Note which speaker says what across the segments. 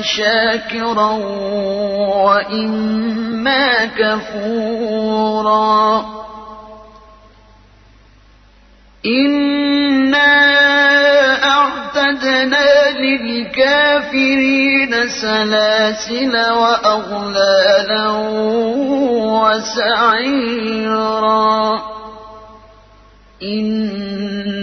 Speaker 1: شاكرا وإما كفورا إنا أعتدنا للكافرين سلاسل وأغلالا وسعيرا إن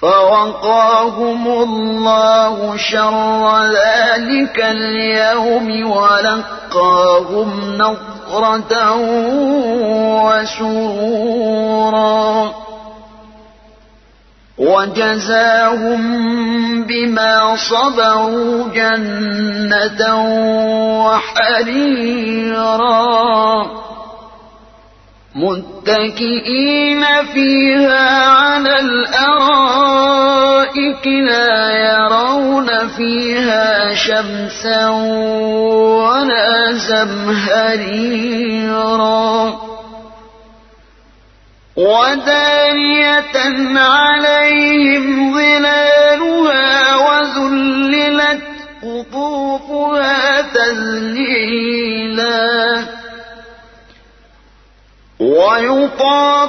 Speaker 1: فوقاهم الله شر ذلك اليوم ولقاهم نظرة وسرورا. وجزاهم بما صبروا جنة وحريرا. متكئين فيها على الأرائك لا يرون فيها شمسا ولا زمهريرا. ودانية عليهم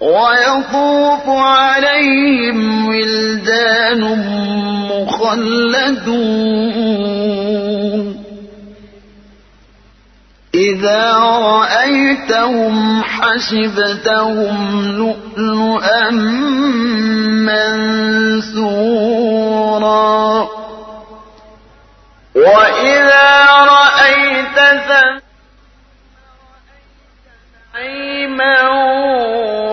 Speaker 1: ويطوف عليهم ولدان مخلدون. إذا رأيتهم حسبتهم لؤلؤا منثورا. وإذا رأيت ثم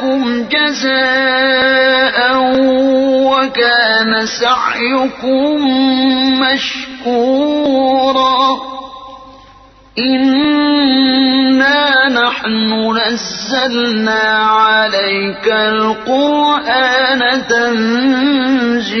Speaker 1: لكم جزاء وكان سعيكم مشكورا. إنا نحن نزلنا عليك القرآن تنزيلا.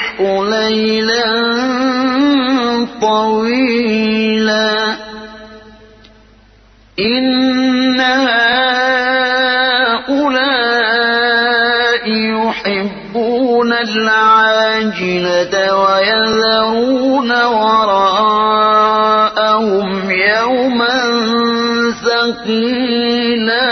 Speaker 1: ليلا طويلا. إن هؤلاء يحبون العاجلة ويذرون وراءهم يوما ثقيلا.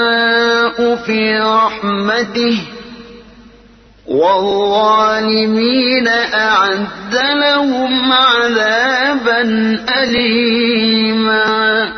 Speaker 1: يشاء في رحمته والظالمين أعد لهم عذابا أليما.